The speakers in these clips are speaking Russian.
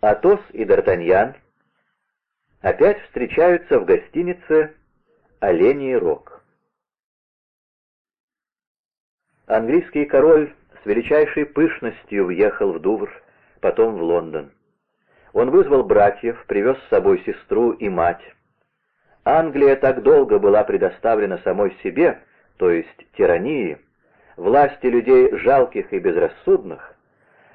Атос и Д'Артаньян опять встречаются в гостинице «Оленей Рог». Английский король с величайшей пышностью въехал в Дувр, потом в Лондон. Он вызвал братьев, привез с собой сестру и мать. Англия так долго была предоставлена самой себе, то есть тирании, власти людей жалких и безрассудных,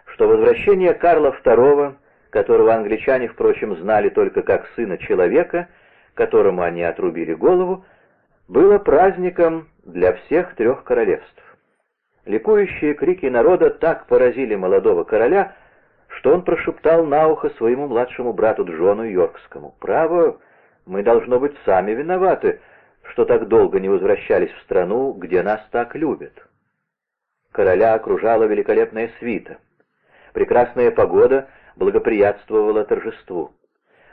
что возвращение Карла II, которого англичане, впрочем, знали только как сына человека, которому они отрубили голову, было праздником для всех трех королевств. Ликующие крики народа так поразили молодого короля, что он прошептал на ухо своему младшему брату Джону Йоркскому. «Право, мы, должно быть, сами виноваты, что так долго не возвращались в страну, где нас так любят». Короля окружала великолепная свита. Прекрасная погода благоприятствовала торжеству.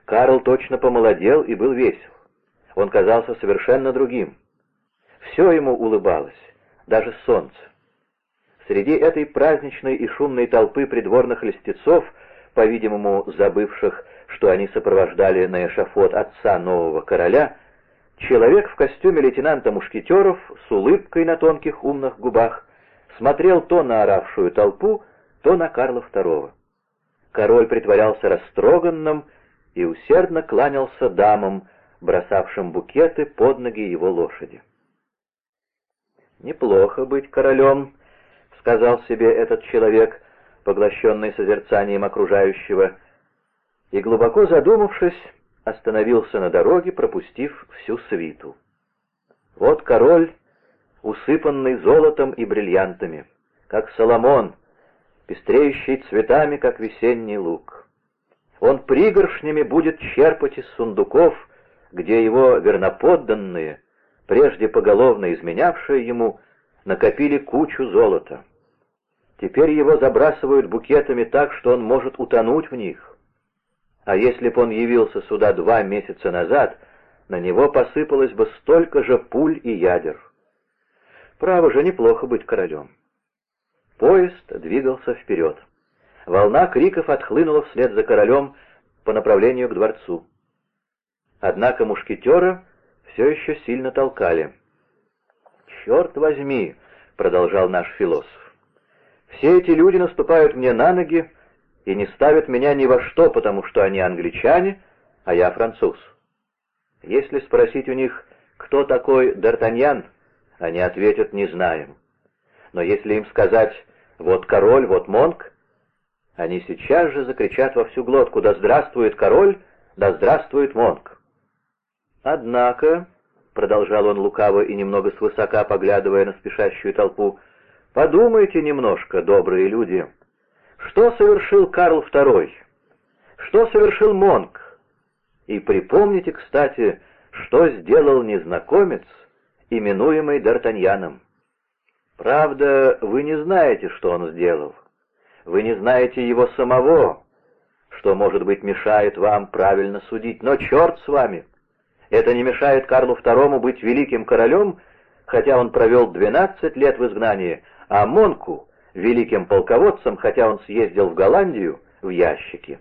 Карл точно помолодел и был весел. Он казался совершенно другим. Все ему улыбалось, даже солнце. Среди этой праздничной и шумной толпы придворных льстецов, по-видимому, забывших, что они сопровождали на эшафот отца нового короля, человек в костюме лейтенанта Мушкетеров с улыбкой на тонких умных губах смотрел то на оравшую толпу, то на Карла II. Король притворялся растроганным и усердно кланялся дамам, бросавшим букеты под ноги его лошади. «Неплохо быть королем», — сказал себе этот человек, поглощенный созерцанием окружающего, и, глубоко задумавшись, остановился на дороге, пропустив всю свиту. Вот король, усыпанный золотом и бриллиантами, как Соломон, пестреющий цветами, как весенний лук. Он пригоршнями будет черпать из сундуков, где его верноподданные, прежде поголовно изменявшие ему, накопили кучу золота. Теперь его забрасывают букетами так, что он может утонуть в них. А если б он явился сюда два месяца назад, на него посыпалось бы столько же пуль и ядер. Право же, неплохо быть королем. Поезд двигался вперед. Волна криков отхлынула вслед за королем по направлению к дворцу. Однако мушкетера все еще сильно толкали. «Черт возьми!» — продолжал наш философ. «Все эти люди наступают мне на ноги и не ставят меня ни во что, потому что они англичане, а я француз. Если спросить у них, кто такой Д'Артаньян, они ответят «не знаем». Но если им сказать «вот король, вот монк», они сейчас же закричат во всю глотку «да здравствует король, да здравствует монк». Однако, — продолжал он лукаво и немного свысока поглядывая на спешащую толпу, — подумайте немножко, добрые люди, что совершил Карл II, что совершил монк, и припомните, кстати, что сделал незнакомец, именуемый Д'Артаньяном. Правда, вы не знаете, что он сделал. Вы не знаете его самого, что, может быть, мешает вам правильно судить. Но черт с вами! Это не мешает Карлу II быть великим королем, хотя он провел 12 лет в изгнании, а Монку — великим полководцем, хотя он съездил в Голландию в ящике.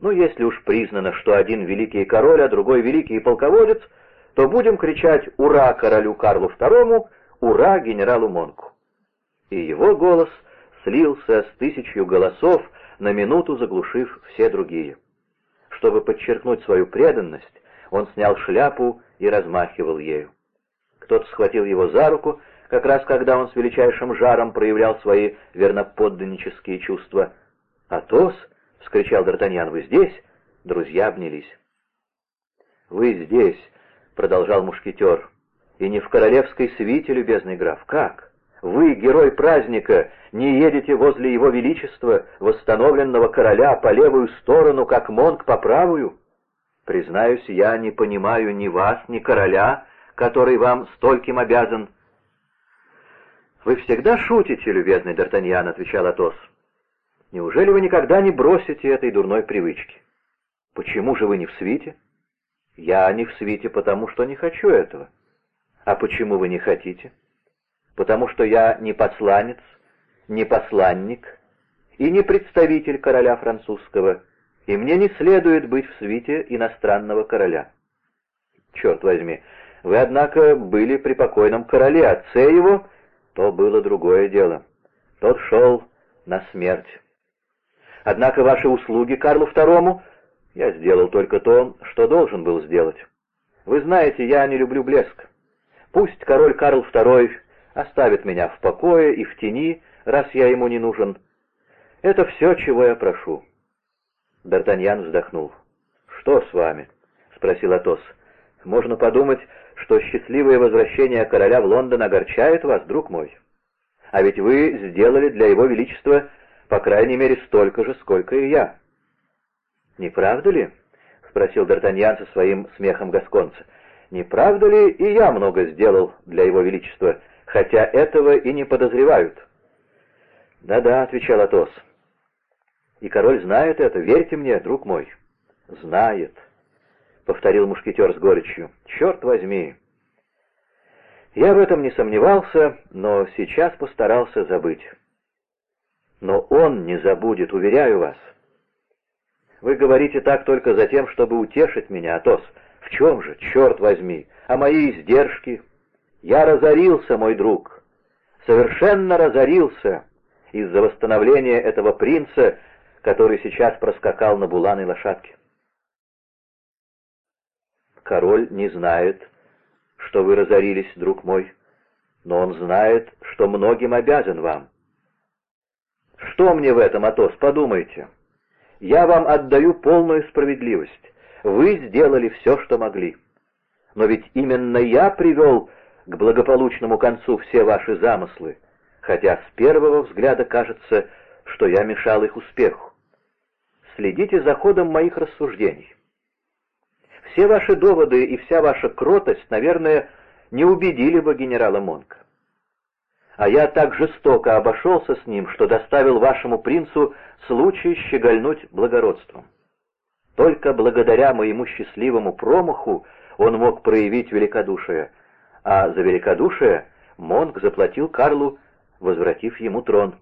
Ну, если уж признано, что один великий король, а другой великий полководец — то будем кричать «Ура королю Карлу II! Ура генералу Монку!» И его голос слился с тысячью голосов, на минуту заглушив все другие. Чтобы подчеркнуть свою преданность, он снял шляпу и размахивал ею. Кто-то схватил его за руку, как раз когда он с величайшим жаром проявлял свои верноподданнические чувства. «Атос!» — вскричал Д'Артаньян. «Вы здесь?» Друзья обнялись. «Вы здесь!» продолжал мушкетер. «И не в королевской свите, любезный граф. Как? Вы, герой праздника, не едете возле его величества, восстановленного короля, по левую сторону, как монг по правую? Признаюсь, я не понимаю ни вас, ни короля, который вам стольким обязан». «Вы всегда шутите, любезный Д'Артаньян», — отвечал Атос. «Неужели вы никогда не бросите этой дурной привычки? Почему же вы не в свите?» Я не в свите, потому что не хочу этого. А почему вы не хотите? Потому что я не посланец, не посланник и не представитель короля французского. и мне не следует быть в свите иностранного короля. Черт возьми, вы, однако, были при покойном короле, отце его, то было другое дело. Тот шел на смерть. Однако ваши услуги Карлу II я сделал только то, что должен был сделать. Вы знаете, я не люблю блеск. Пусть король Карл II оставит меня в покое и в тени, раз я ему не нужен. Это все, чего я прошу. Д'Артаньян вздохнул. «Что с вами?» — спросил Атос. «Можно подумать, что счастливое возвращение короля в Лондон огорчает вас, друг мой. А ведь вы сделали для его величества по крайней мере столько же, сколько и я». «Не правда ли?» — спросил Д'Артаньян со своим смехом гасконца. «Не правда ли и я много сделал для его величества, хотя этого и не подозревают?» «Да-да», — отвечал Атос. «И король знает это, верьте мне, друг мой». «Знает», — повторил мушкетер с горечью. «Черт возьми!» Я в этом не сомневался, но сейчас постарался забыть. Но он не забудет, уверяю вас. Вы говорите так только за тем, чтобы утешить меня, Атос. В чем же, черт возьми, а мои издержки? Я разорился, мой друг, совершенно разорился из-за восстановления этого принца, который сейчас проскакал на буланой лошадке. Король не знает, что вы разорились, друг мой, но он знает, что многим обязан вам. Что мне в этом, Атос, подумайте. Я вам отдаю полную справедливость. Вы сделали все, что могли. Но ведь именно я привел к благополучному концу все ваши замыслы, хотя с первого взгляда кажется, что я мешал их успеху. Следите за ходом моих рассуждений. Все ваши доводы и вся ваша кротость, наверное, не убедили бы генерала Монка а я так жестоко обошелся с ним, что доставил вашему принцу случай щегольнуть благородством. Только благодаря моему счастливому промаху он мог проявить великодушие, а за великодушие Монг заплатил Карлу, возвратив ему трон.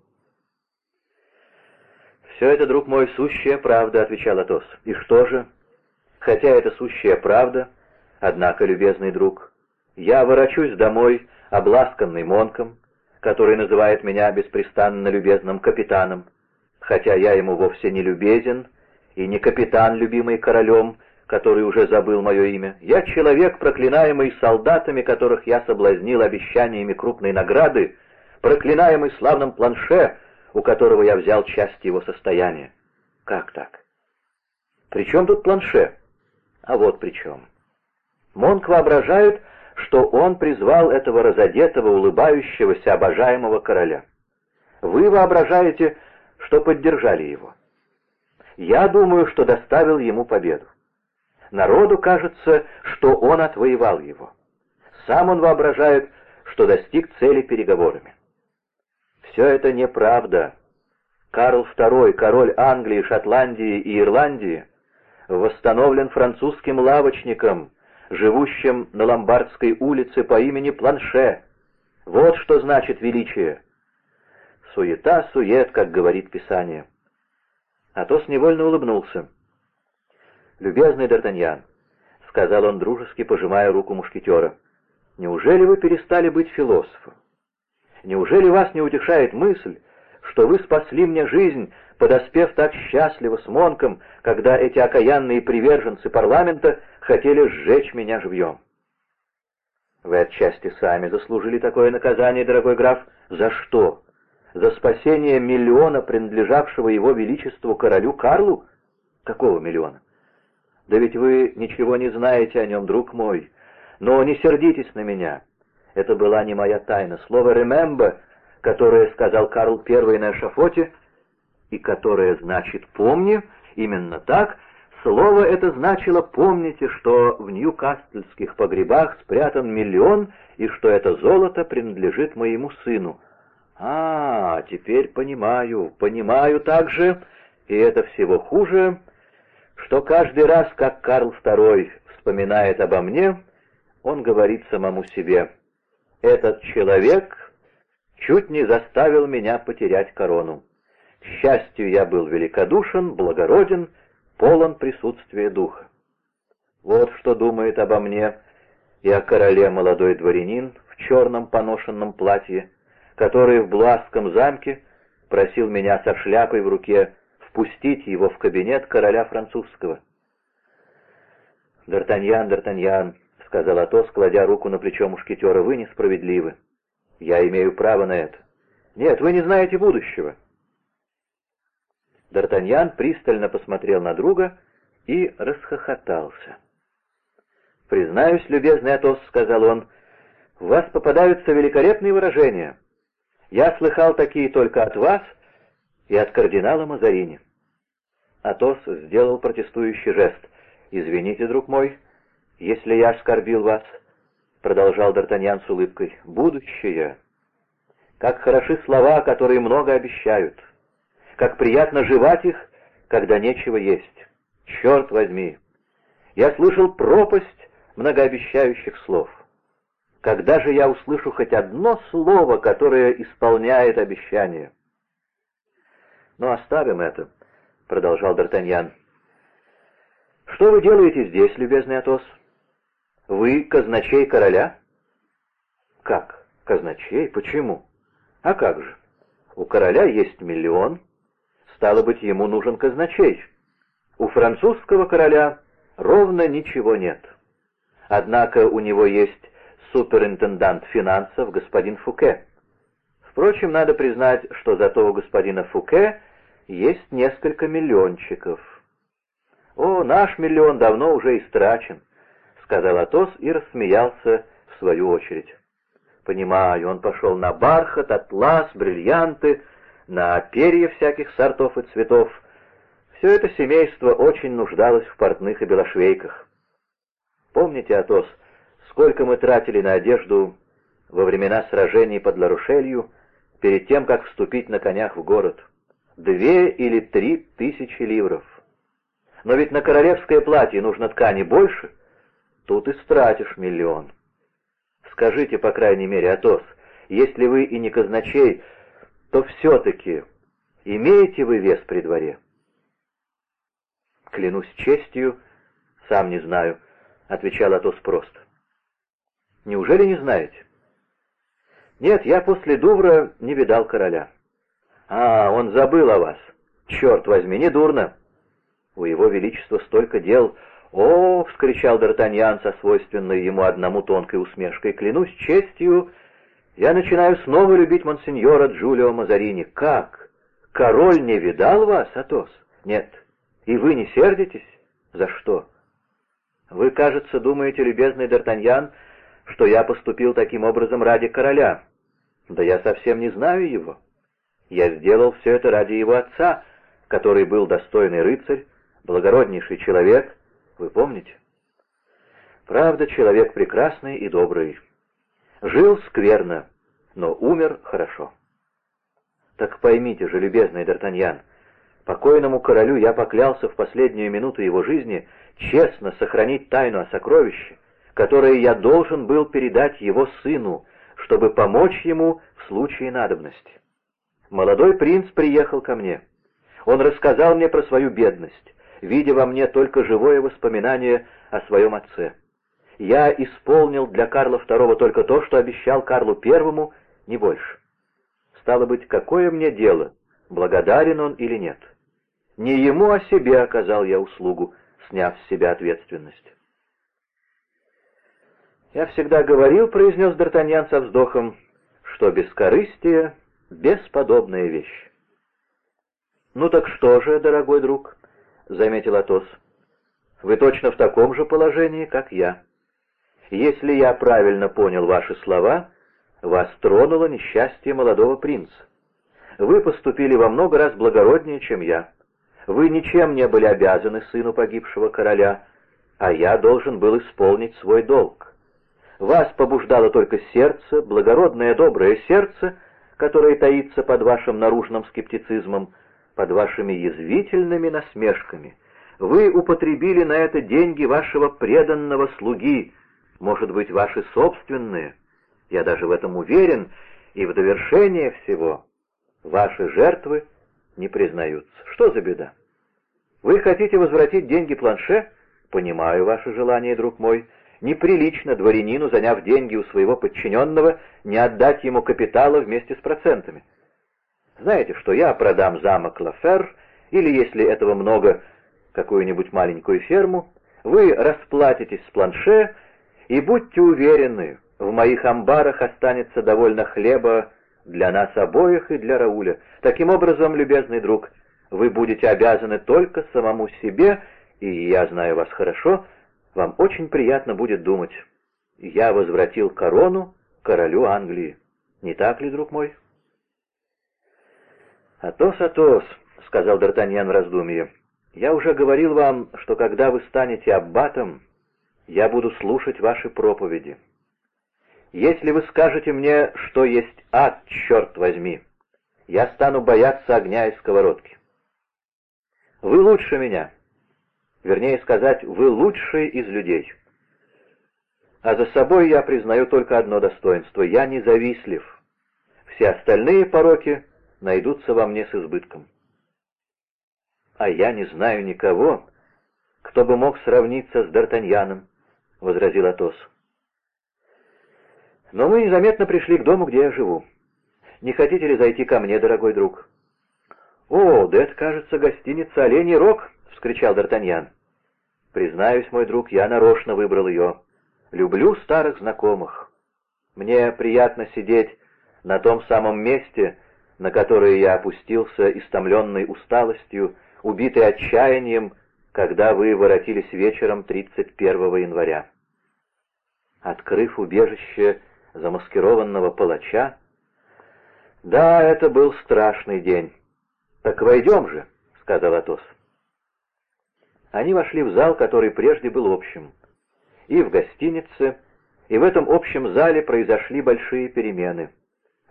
«Все это, друг мой, сущая правда», — отвечал Атос. «И что же? Хотя это сущая правда, однако, любезный друг, я ворочусь домой, обласканный Монком, который называет меня беспрестанно любезным капитаном, хотя я ему вовсе не любезен и не капитан, любимый королем, который уже забыл мое имя. Я человек, проклинаемый солдатами, которых я соблазнил обещаниями крупной награды, проклинаемый славным планше, у которого я взял часть его состояния. Как так? При тут планше? А вот при чем. Монк воображает, что он призвал этого разодетого, улыбающегося, обожаемого короля. Вы воображаете, что поддержали его. Я думаю, что доставил ему победу. Народу кажется, что он отвоевал его. Сам он воображает, что достиг цели переговорами. Все это неправда. Карл II, король Англии, Шотландии и Ирландии, восстановлен французским лавочником, живущим на Ломбардской улице по имени Планше. Вот что значит величие. Суета-сует, как говорит Писание. Атос невольно улыбнулся. «Любезный Д'Артаньян», — сказал он дружески, пожимая руку мушкетера, — «неужели вы перестали быть философом? Неужели вас не утешает мысль, что вы спасли мне жизнь, подоспев так счастливо с Монком, когда эти окаянные приверженцы парламента хотели сжечь меня живьем. Вы отчасти сами заслужили такое наказание, дорогой граф. За что? За спасение миллиона, принадлежавшего его величеству королю Карлу? Какого миллиона? Да ведь вы ничего не знаете о нем, друг мой. Но не сердитесь на меня. Это была не моя тайна. Слово «remember», которое сказал Карл I на эшафоте, и которое значит «помни», именно так, Слово это значило «помните, что в Ньюкаслских погребах спрятан миллион и что это золото принадлежит моему сыну». «А, теперь понимаю, понимаю также, и это всего хуже, что каждый раз, как Карл II вспоминает обо мне, он говорит самому себе, «Этот человек чуть не заставил меня потерять корону. К счастью, я был великодушен, благороден, полон присутствия духа. Вот что думает обо мне и о короле молодой дворянин в черном поношенном платье, который в Блуазском замке просил меня со шляпой в руке впустить его в кабинет короля французского. «Д'Артаньян, Д'Артаньян», — сказал Атос, кладя руку на плечо мушкетера, — «вы несправедливы. Я имею право на это. Нет, вы не знаете будущего». Д'Артаньян пристально посмотрел на друга и расхохотался. «Признаюсь, любезный Атос», — сказал он, — «у вас попадаются великолепные выражения. Я слыхал такие только от вас и от кардинала Мазарини». Атос сделал протестующий жест. «Извините, друг мой, если я оскорбил вас», — продолжал Д'Артаньян с улыбкой, — «будущее. Как хороши слова, которые много обещают. Как приятно жевать их, когда нечего есть. Черт возьми! Я слышал пропасть многообещающих слов. Когда же я услышу хоть одно слово, которое исполняет обещание? Но оставим это, — продолжал Д'Артаньян. «Что вы делаете здесь, любезный Атос? Вы казначей короля?» «Как? Казначей? Почему? А как же? У короля есть миллион, стало быть, ему нужен казначей. У французского короля ровно ничего нет. Однако у него есть суперинтендант финансов господин Фуке. Впрочем, надо признать, что зато у господина Фуке есть несколько миллиончиков. «О, наш миллион давно уже истрачен», — сказал Атос и рассмеялся в свою очередь. «Понимаю, он пошел на бархат, атлас, бриллианты, на перья всяких сортов и цветов. Все это семейство очень нуждалось в портных и белошвейках. Помните, Атос, сколько мы тратили на одежду во времена сражений под Ларушелью, перед тем, как вступить на конях в город?» две или три тысячи ливров. Но ведь на королевское платье нужно ткани больше. Тут и стратишь миллион. Скажите, по крайней мере, Атос, если вы и не казначей, то все-таки имеете вы вес при дворе? Клянусь честью, сам не знаю, — отвечал Атос просто. Неужели не знаете? Нет, я после Дувра не видал короля. «А, он забыл о вас. Черт возьми, не дурно. У его величества столько дел. О!» — вскричал Д'Артаньян со свойственной ему одному тонкой усмешкой. «Клянусь честью, я начинаю снова любить монсеньора Джулио Мазарини. Как? Король не видал вас, Атос? Нет. И вы не сердитесь? За что? Вы, кажется, думаете, любезный Д'Артаньян, что я поступил таким образом ради короля. Да я совсем не знаю его». Я сделал все это ради его отца, который был достойный рыцарь, благороднейший человек, вы помните? Правда, человек прекрасный и добрый. Жил скверно, но умер хорошо. Так поймите же, любезный Д'Артаньян, покойному королю я поклялся в последнюю минуту его жизни честно сохранить тайну о сокровище, которое я должен был передать его сыну, чтобы помочь ему в случае надобности. Молодой принц приехал ко мне. Он рассказал мне про свою бедность, видя во мне только живое воспоминание о своем отце. Я исполнил для Карла II только то, что обещал Карлу I, не больше. Стало быть, какое мне дело, благодарен он или нет? Не ему, а себе оказал я услугу, сняв с себя ответственность. «Я всегда говорил, — произнес Д'Артаньян со вздохом, — что бескорыстие Бесподобная вещь. «Ну так что же, дорогой друг?» — заметил Атос. «Вы точно в таком же положении, как я. Если я правильно понял ваши слова, вас тронуло несчастье молодого принца. Вы поступили во много раз благороднее, чем я. Вы ничем не были обязаны сыну погибшего короля, а я должен был исполнить свой долг. Вас побуждало только сердце, благородное доброе сердце — которое таится под вашим наружным скептицизмом, под вашими язвительными насмешками. Вы употребили на это деньги вашего преданного слуги, может быть, ваши собственные. Я даже в этом уверен, и в довершение всего ваши жертвы не признаются. Что за беда? Вы хотите возвратить деньги планше? Понимаю ваше желание, друг мой. Неприлично дворянину, заняв деньги у своего подчиненного, не отдать ему капитала вместе с процентами. Знаете, что я продам замок Лафер, или, если этого много, какую-нибудь маленькую ферму, вы расплатитесь с планше, и будьте уверены, в моих амбарах останется довольно хлеба для нас обоих и для Рауля. Таким образом, любезный друг, вы будете обязаны только самому себе, и я знаю вас хорошо, вам очень приятно будет думать. Я возвратил корону королю Англии. Не так ли, друг мой? «Атос, Атос», — сказал Д'Артаньян в раздумье, — «я уже говорил вам, что когда вы станете аббатом, я буду слушать ваши проповеди. Если вы скажете мне, что есть ад, черт возьми, я стану бояться огня и сковородки. Вы лучше меня. Вернее сказать, вы лучший из людей. А за собой я признаю только одно достоинство — я независлив. Все остальные пороки найдутся во мне с избытком. «А я не знаю никого, кто бы мог сравниться с Д'Артаньяном», — возразил Атос. «Но мы незаметно пришли к дому, где я живу. Не хотите ли зайти ко мне, дорогой друг?» «О, да это, кажется, гостиница «Оленей Рог», — вскричал Д'Артаньян. «Признаюсь, мой друг, я нарочно выбрал ее. Люблю старых знакомых. Мне приятно сидеть на том самом месте, на которое я опустился, истомленный усталостью, убитый отчаянием, когда вы воротились вечером 31 января. Открыв убежище замаскированного палача, да, это был страшный день. «Так войдем же», — сказал Атос. Они вошли в зал, который прежде был общим. И в гостинице, и в этом общем зале произошли большие перемены.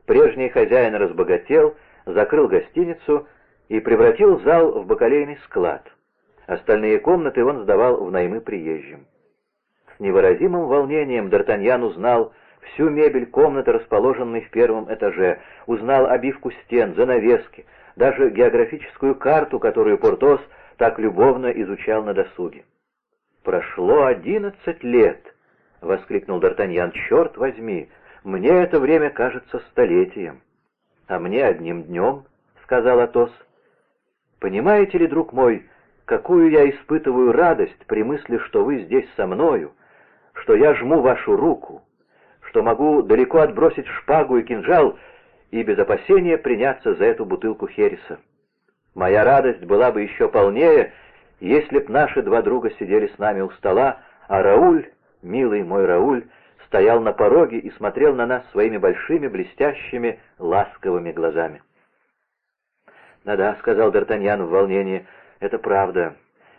Прежний хозяин разбогател, закрыл гостиницу и превратил зал в бакалейный склад. Остальные комнаты он сдавал в наймы приезжим. С невыразимым волнением Д'Артаньян узнал всю мебель комнаты, расположенной в первом этаже, узнал обивку стен, занавески, даже географическую карту, которую Портос так любовно изучал на досуге. «Прошло одиннадцать лет!» — воскликнул Д'Артаньян. «Черт возьми! Мне это время кажется столетием». «А мне одним днем», — сказал Атос. «Понимаете ли, друг мой, какую я испытываю радость при мысли, что вы здесь со мною, что я жму вашу руку, что могу далеко отбросить шпагу и кинжал и без опасения приняться за эту бутылку Хереса. Моя радость была бы еще полнее, если б наши два друга сидели с нами у стола, а Рауль, милый мой Рауль, стоял на пороге и смотрел на нас своими большими, блестящими, ласковыми глазами. «Да-да», — сказал Д'Артаньян в волнении, — «это правда.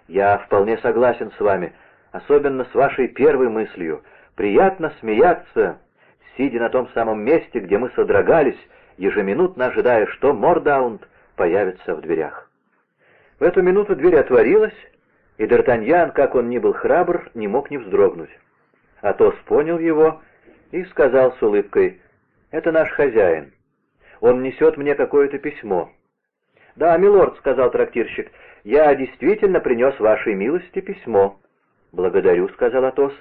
Я вполне согласен с вами, особенно с вашей первой мыслью. Приятно смеяться, сидя на том самом месте, где мы содрогались, ежеминутно ожидая, что Мордаунд появится в дверях. В эту минуту дверь отворилась, и Д'Артаньян, как он ни был храбр, не мог не вздрогнуть. Атос понял его и сказал с улыбкой, «Это наш хозяин. Он несет мне какое-то письмо». «Да, милорд», — сказал трактирщик, — «я действительно принес вашей милости письмо». «Благодарю», — сказал Атос,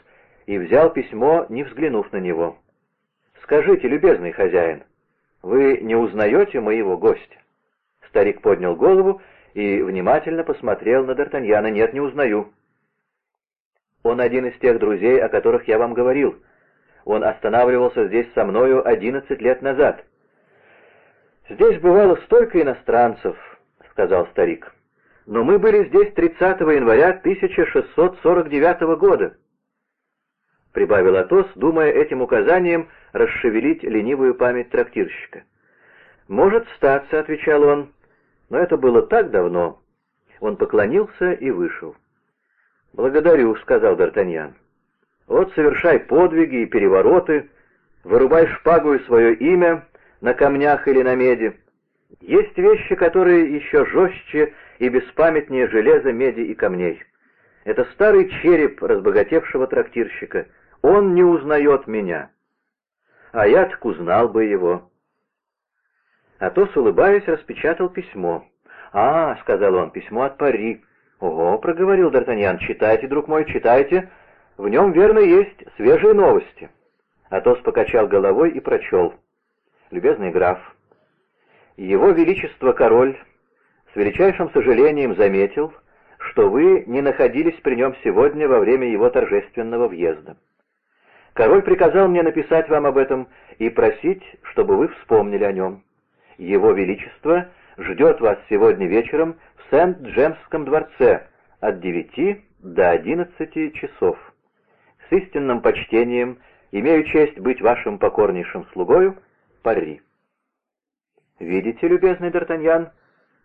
и взял письмо, не взглянув на него. «Скажите, любезный хозяин, вы не узнаете моего гостя?» Старик поднял голову и внимательно посмотрел на Д'Артаньяна. «Нет, не узнаю». Он один из тех друзей, о которых я вам говорил. Он останавливался здесь со мною одиннадцать лет назад. «Здесь бывало столько иностранцев», — сказал старик. «Но мы были здесь 30 января 1649 года прибавил Атос, думая этим указанием расшевелить ленивую память трактирщика. «Может статься», — отвечал он, — «но это было так давно». Он поклонился и вышел. «Благодарю», — сказал Д'Артаньян. «Вот совершай подвиги и перевороты, вырубай шпагу и свое имя на камнях или на меди. Есть вещи, которые еще жестче и беспамятнее железа, меди и камней. Это старый череп разбогатевшего трактирщика — он не узнает меня. А я так узнал бы его. Атос, улыбаясь, распечатал письмо. «А, — сказал он, — письмо от Пари. «Ого», — проговорил Д'Артаньян, — «читайте, друг мой, читайте. В нем, верно, есть свежие новости». Атос покачал головой и прочел. «Любезный граф, его Величество Король с величайшим сожалением заметил, что вы не находились при нем сегодня во время его торжественного въезда. Король приказал мне написать вам об этом и просить, чтобы вы вспомнили о нем. Его Величество ждет вас сегодня вечером в Сент-Джемском дворце от девяти до одиннадцати часов. С истинным почтением имею честь быть вашим покорнейшим слугою, Парри. Видите, любезный Д'Артаньян,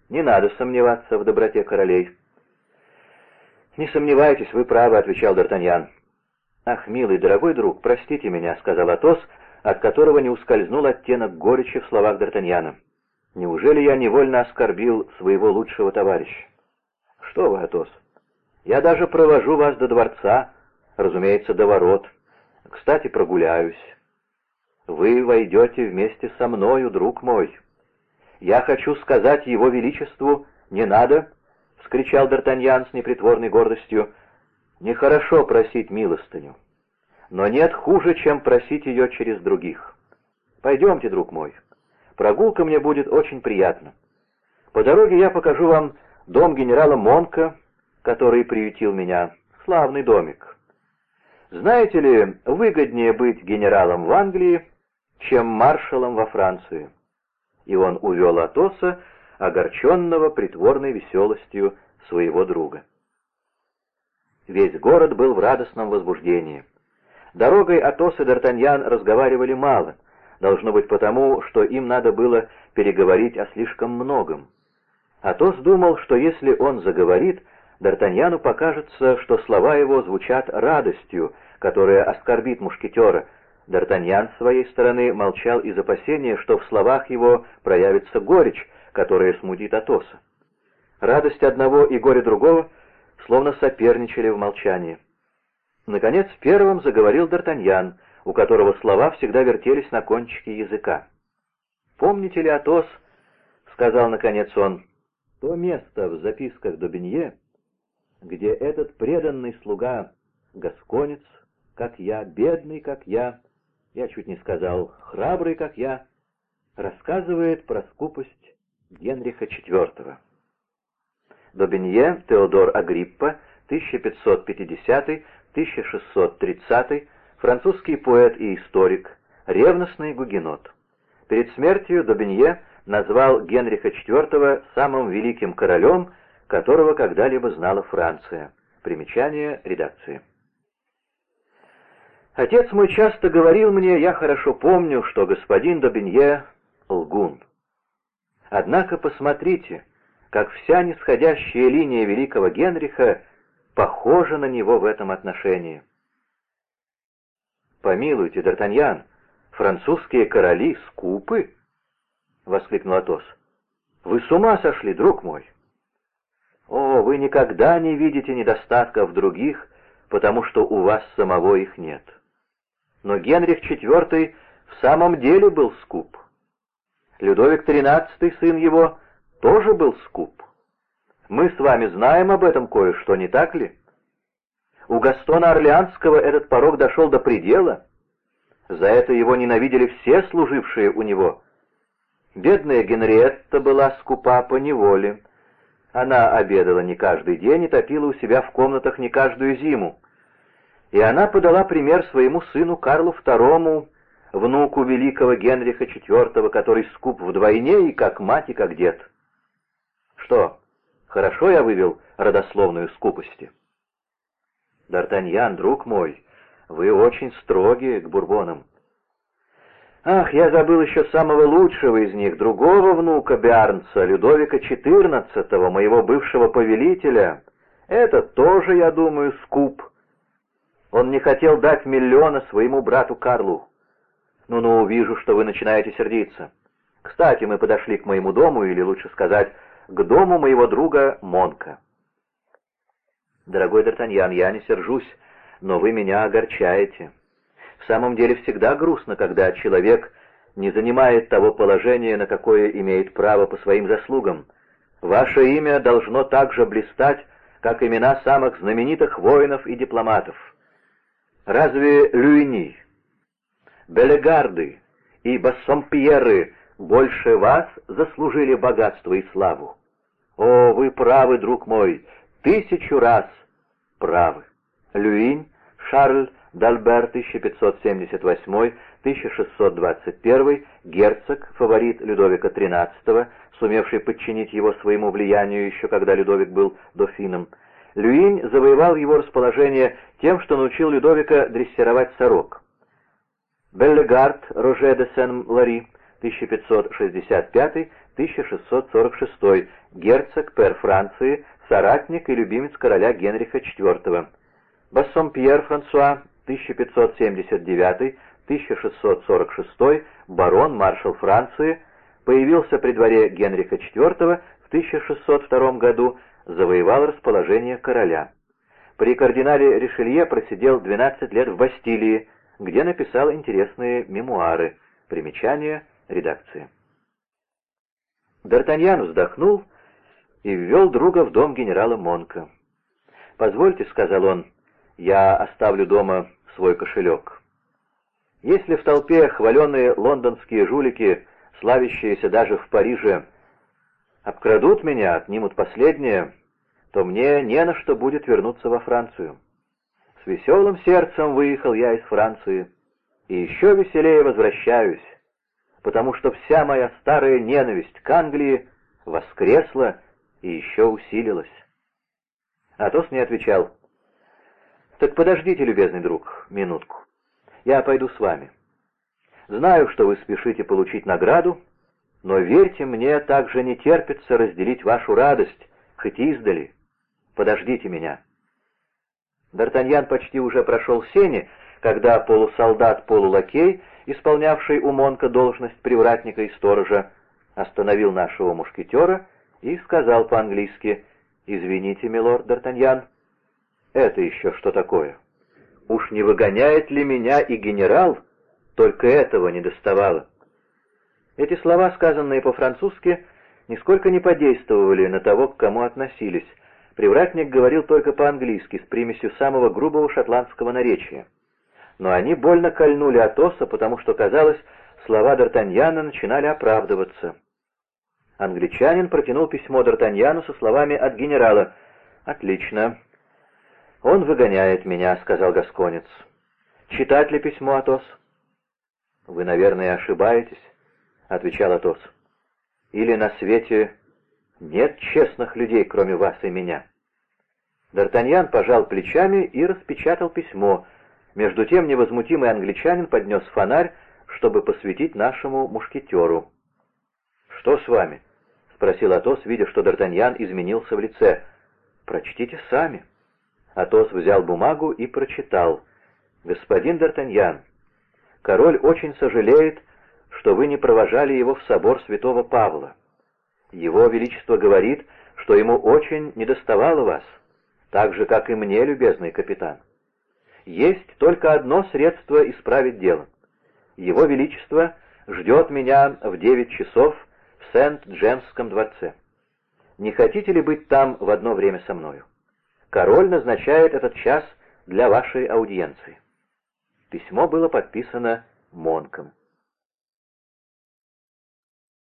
не надо сомневаться в доброте королей. «Не сомневайтесь, вы правы», — отвечал Д'Артаньян. «Ах, милый, дорогой друг, простите меня», — сказал Атос, от которого не ускользнул оттенок горечи в словах Д'Артаньяна. «Неужели я невольно оскорбил своего лучшего товарища?» «Что вы, Атос, я даже провожу вас до дворца, разумеется, до ворот. Кстати, прогуляюсь. Вы войдете вместе со мною, друг мой. Я хочу сказать его величеству, не надо, — вскричал Д'Артаньян с непритворной гордостью, — нехорошо просить милостыню. Но нет хуже, чем просить ее через других. Пойдемте, друг мой. Прогулка мне будет очень приятна. По дороге я покажу вам дом генерала Монка, который приютил меня. Славный домик. Знаете ли, выгоднее быть генералом в Англии, чем маршалом во Франции. И он увел Атоса, огорченного притворной веселостью своего друга. Весь город был в радостном возбуждении. Дорогой Атос и Д'Артаньян разговаривали мало, должно быть потому, что им надо было переговорить о слишком многом. Атос думал, что если он заговорит, Д'Артаньяну покажется, что слова его звучат радостью, которая оскорбит мушкетера. Д'Артаньян, с своей стороны, молчал из опасения, что в словах его проявится горечь, которая смутит Атоса. Радость одного и горе другого словно соперничали в молчании. Наконец, первым заговорил Д'Артаньян, у которого слова всегда вертелись на кончике языка. «Помните ли, Атос, — сказал наконец он, — то место в записках Добенье, где этот преданный слуга, гасконец, как я, бедный, как я, я чуть не сказал, храбрый, как я, рассказывает про скупость Генриха IV. Добенье Теодор Агриппа, 1550-1630, французский поэт и историк, ревностный гугенот. Перед смертью Добенье назвал Генриха IV самым великим королем, которого когда-либо знала Франция. Примечание редакции. Отец мой часто говорил мне, я хорошо помню, что господин Добенье — лгун. Однако посмотрите, как вся нисходящая линия великого Генриха похожа на него в этом отношении. «Помилуйте, Д'Артаньян, французские короли скупы?» — воскликнул Атос. «Вы с ума сошли, друг мой!» «О, вы никогда не видите недостатков других, потому что у вас самого их нет. Но Генрих IV в самом деле был скуп. Людовик XIII, сын его, тоже был скуп. Мы с вами знаем об этом кое-что, не так ли? У Гастона Орлеанского этот порог дошел до предела. За это его ненавидели все служившие у него. Бедная Генриетта была скупа по неволе. Она обедала не каждый день и топила у себя в комнатах не каждую зиму. И она подала пример своему сыну Карлу II, внуку великого Генриха IV, который скуп вдвойне и как мать, и как дед. Что, хорошо я вывел родословную скупости? Д'Артаньян, друг мой, вы очень строги к бурбонам. Ах, я забыл еще самого лучшего из них, другого внука Биарнца, Людовика XIV, моего бывшего повелителя. Это тоже, я думаю, скуп. Он не хотел дать миллиона своему брату Карлу. Ну-ну, вижу, что вы начинаете сердиться. Кстати, мы подошли к моему дому, или лучше сказать, к дому моего друга Монка. Дорогой Д'Артаньян, я не сержусь, но вы меня огорчаете. В самом деле всегда грустно, когда человек не занимает того положения, на какое имеет право по своим заслугам. Ваше имя должно также блистать, как имена самых знаменитых воинов и дипломатов. Разве Люини, Белегарды и Бассомпьеры больше вас заслужили богатство и славу? О, вы правы, друг мой, тысячу раз правы. Люинь, Шарль Дальбер, 1578-1621, герцог, фаворит Людовика XIII, сумевший подчинить его своему влиянию еще когда Людовик был дофином. Люинь завоевал его расположение тем, что научил Людовика дрессировать сорок. Беллегард Роже де Сен-Лари, 1565-1646, герцог, пер Франции, соратник и любимец короля Генриха IV. Бассомпьер Франсуа, 1579-1646, барон, маршал Франции, появился при дворе Генриха IV в 1602 году, завоевал расположение короля. При кардинале Ришелье просидел 12 лет в Бастилии, где написал интересные мемуары. Примечание редакции. Д'Артаньян вздохнул и ввел друга в дом генерала Монка. «Позвольте», — сказал он, — «я оставлю дома свой кошелек. Если в толпе хваленые лондонские жулики, славящиеся даже в Париже, обкрадут меня, отнимут последнее, то мне не на что будет вернуться во Францию. С веселым сердцем выехал я из Франции, и еще веселее возвращаюсь, потому что вся моя старая ненависть к Англии воскресла и еще усилилась. Атос не отвечал. «Так подождите, любезный друг, минутку. Я пойду с вами. Знаю, что вы спешите получить награду, но верьте мне, также не терпится разделить вашу радость, хоть издали. Подождите меня». Д'Артаньян почти уже прошел сени, когда полусолдат-полулакей, исполнявший у Монка должность привратника и сторожа, остановил нашего мушкетера и сказал по-английски «Извините, милорд Д'Артаньян, это еще что такое? Уж не выгоняет ли меня и генерал? Только этого не доставало. Эти слова, сказанные по-французски, нисколько не подействовали на того, к кому относились. Привратник говорил только по-английски, с примесью самого грубого шотландского наречия. Но они больно кольнули Атоса, потому что, казалось, слова Д'Артаньяна начинали оправдываться. Англичанин протянул письмо Д'Артаньяну со словами от генерала. «Отлично. «Он выгоняет меня», — сказал Гасконец. «Читать ли письмо, Атос?» «Вы, наверное, ошибаетесь», — отвечал Атос. «Или на свете нет честных людей, кроме вас и меня?» Д'Артаньян пожал плечами и распечатал письмо. Между тем невозмутимый англичанин поднес фонарь, чтобы посветить нашему мушкетеру. «Что с вами?» — спросил Атос, видя, что Д'Артаньян изменился в лице. «Прочтите сами». Атос взял бумагу и прочитал. «Господин Д'Артаньян, король очень сожалеет, что вы не провожали его в собор святого Павла. Его Величество говорит, что ему очень недоставало вас, так же, как и мне, любезный капитан. Есть только одно средство исправить дело. Его Величество ждет меня в девять часов в Сент-Джемском дворце. Не хотите ли быть там в одно время со мною? Король назначает этот час для вашей аудиенции. Письмо было подписано Монком.